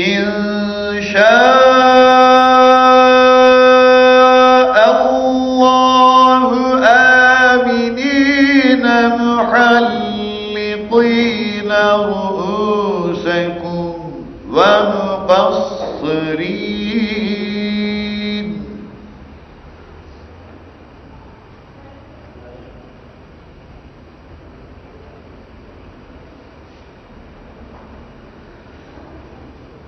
إن شاء الله آمنين محلقين رؤوسكم ومقصرين.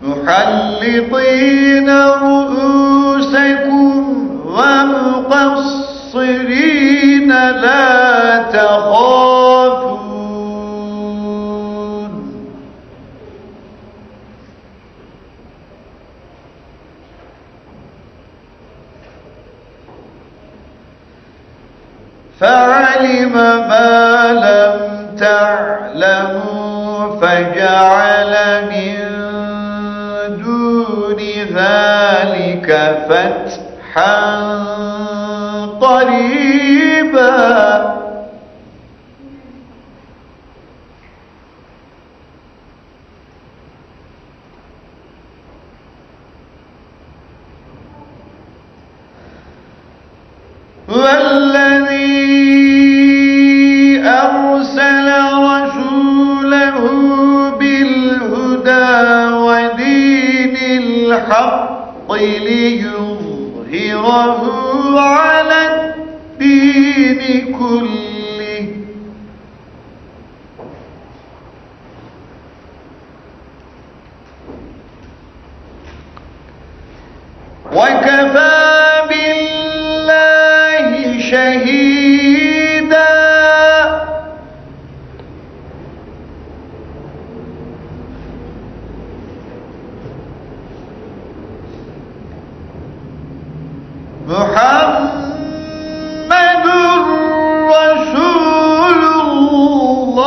محلقين رؤوسكم ومقصرين لا تخافون فعلم ما لم تعلموا فجعل من دون ذلك فتحا قريبا. ليظهره على الدين كله. وكفى بالله شهيدا محمد رسول الله.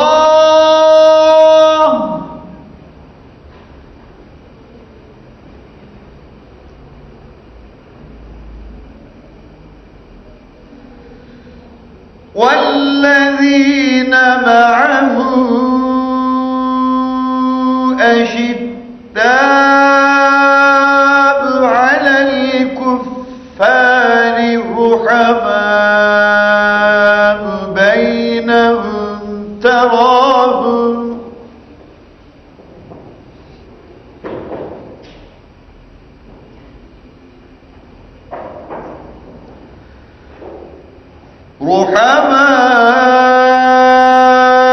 والذين معه أشداء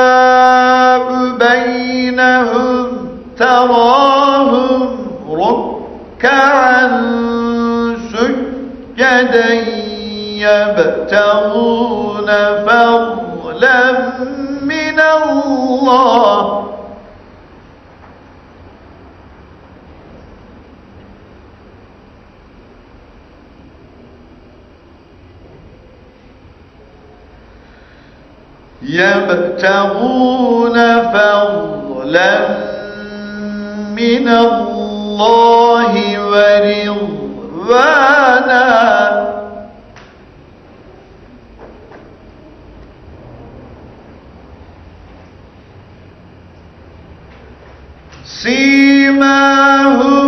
رحماء بينهم تراهم ركعا سجدا يبتغون فضلا من الله يبتغون فضلا من الله ورضوانا. سيماهم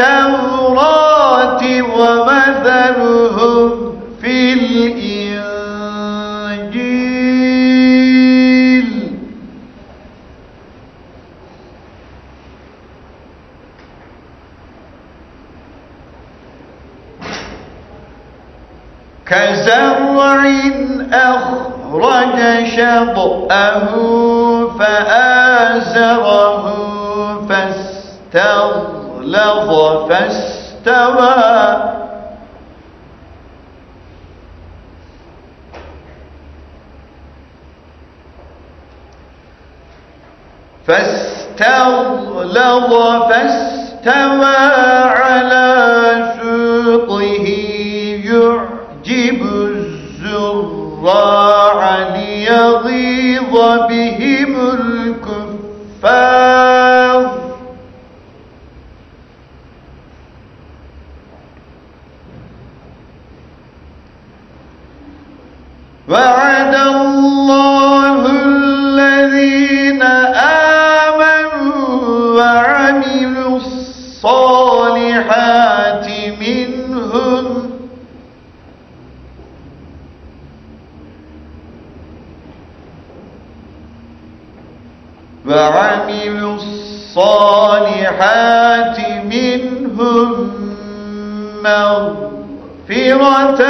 التوراة ومثلهم في الإنجيل. كزرع أخرج شطأه فآزره فاستغلظ فاستوى فاستغلظ فاستوى على سوقه يعجب الزراع ليغيظ بهم الكفار وعد الله الذين آمنوا وعملوا الصالحات منهم وعملوا الصالحات منهم مغفرة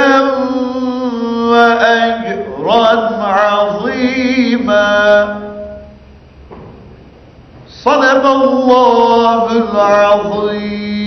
وأجرا عظيما صدق الله العظيم.